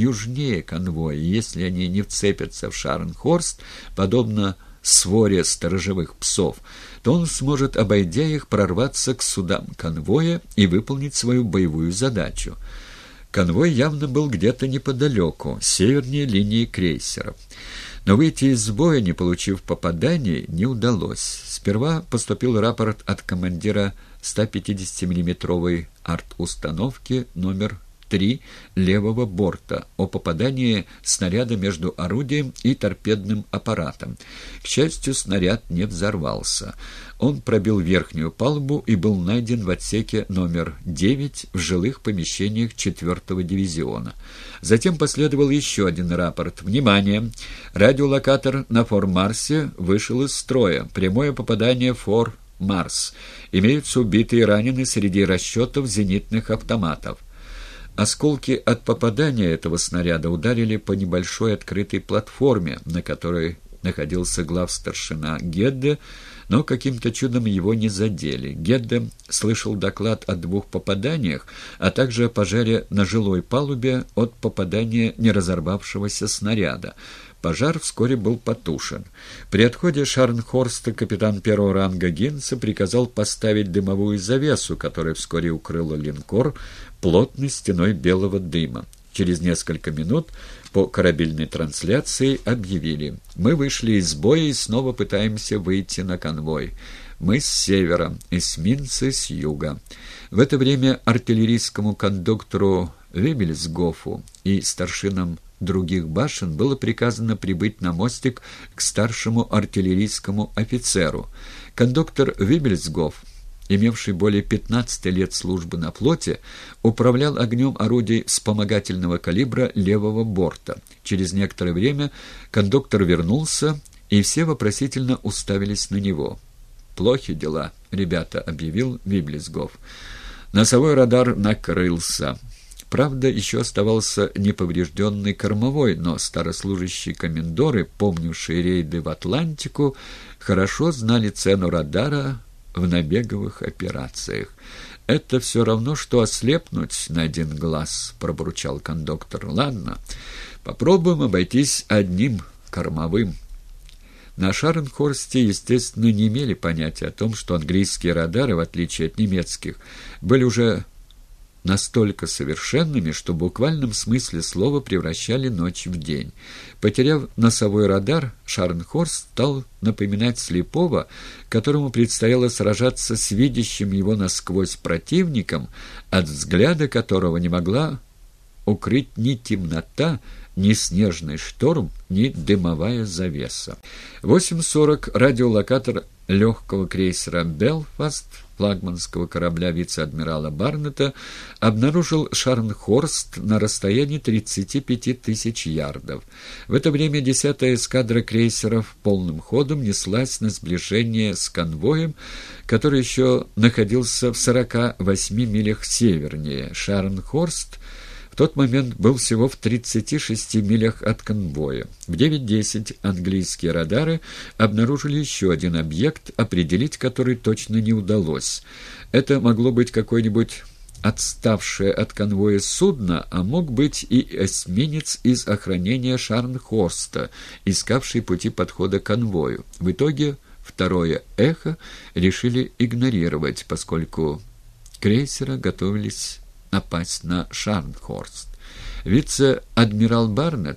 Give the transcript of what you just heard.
южнее конвоя. Если они не вцепятся в Шарнхорст, подобно своре сторожевых псов, то он сможет, обойдя их, прорваться к судам конвоя и выполнить свою боевую задачу. Конвой явно был где-то неподалеку, севернее линии крейсеров. Но выйти из боя, не получив попаданий, не удалось. Сперва поступил рапорт от командира 150 миллиметровой арт-установки номер 3 левого борта о попадании снаряда между орудием и торпедным аппаратом. К счастью, снаряд не взорвался. Он пробил верхнюю палубу и был найден в отсеке номер 9 в жилых помещениях 4-го дивизиона. Затем последовал еще один рапорт. «Внимание! Радиолокатор на Фор-Марсе вышел из строя. Прямое попадание Фор Марс. Имеются убитые и раненые среди расчетов зенитных автоматов. Осколки от попадания этого снаряда ударили по небольшой открытой платформе, на которой находился главстаршина Гедде, но каким-то чудом его не задели. Гедде слышал доклад о двух попаданиях, а также о пожаре на жилой палубе от попадания неразорвавшегося снаряда. Пожар вскоре был потушен. При отходе Шарнхорста капитан первого ранга Гинца приказал поставить дымовую завесу, которая вскоре укрыла линкор плотной стеной белого дыма. Через несколько минут по корабельной трансляции объявили «Мы вышли из боя и снова пытаемся выйти на конвой. Мы с севера, эсминцы с юга». В это время артиллерийскому кондуктору Вебельсгофу и старшинам других башен было приказано прибыть на мостик к старшему артиллерийскому офицеру. Кондуктор Вибельсгоф, имевший более 15 лет службы на флоте, управлял огнем орудий вспомогательного калибра левого борта. Через некоторое время кондуктор вернулся, и все вопросительно уставились на него. «Плохи дела, ребята», — объявил Виблисгов. «Носовой радар накрылся». Правда, еще оставался неповрежденный кормовой, но старослужащие комендоры, помнившие рейды в Атлантику, хорошо знали цену радара в набеговых операциях. «Это все равно, что ослепнуть на один глаз», — пробурчал кондуктор. «Ладно, попробуем обойтись одним кормовым». На Шаренхорсте, естественно, не имели понятия о том, что английские радары, в отличие от немецких, были уже настолько совершенными, что в буквальном смысле слова превращали ночь в день. Потеряв носовой радар, Шарнхорст стал напоминать слепого, которому предстояло сражаться с видящим его насквозь противником, от взгляда которого не могла укрыть ни темнота, ни снежный шторм, ни дымовая завеса. В 8.40 радиолокатор легкого крейсера «Белфаст» флагманского корабля вице-адмирала Барнета обнаружил Шарнхорст на расстоянии 35 тысяч ярдов. В это время десятая эскадра крейсеров полным ходом неслась на сближение с конвоем, который еще находился в 48 милях севернее. Шарнхорст — в тот момент был всего в 36 милях от конвоя. В 9.10 английские радары обнаружили еще один объект, определить который точно не удалось. Это могло быть какой-нибудь отставшее от конвоя судно, а мог быть и эсминец из охранения Шарнхорста, искавший пути подхода к конвою. В итоге второе «Эхо» решили игнорировать, поскольку крейсера готовились напасть на Шарнхорст. Вице-адмирал Барнетт